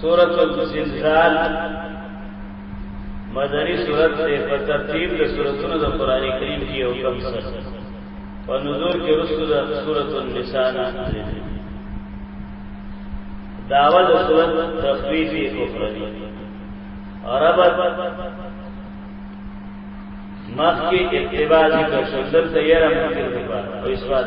سورۃ الزلزال مدنی سورۃ ته په ترتیب د سوراتونو د قران کریم کې یو کم سر په نزول کې رسو د سورۃ النساء نه داوا د سورۃ تخفیف اخروی عربت مخ کې اتباع ذکر شندل تیار ممکن دی او اسواد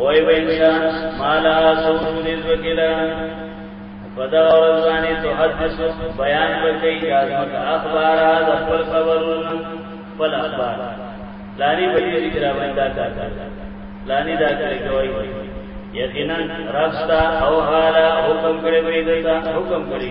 وای به انسان مالا سوچ دې وکړه پدا اور ځانې ته حدیث بیان وکړي کازمک اخبار د خپل خبر خپل اخبار لانی به دې ذکر باندې دا کار لانی دا کار کوي یقینا راستا او حالا حکم کړی وې دا حکم کړی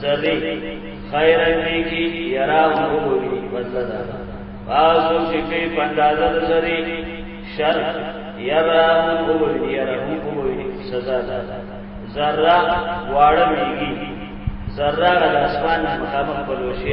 ذری خیرا نیکی یرا وګوری بدل دا باسو چې په پندازه ذری شر یرا وګوری یرا وګوری سزا ده ذره واړه میږي ذره د اسمان مخامخ بلوشي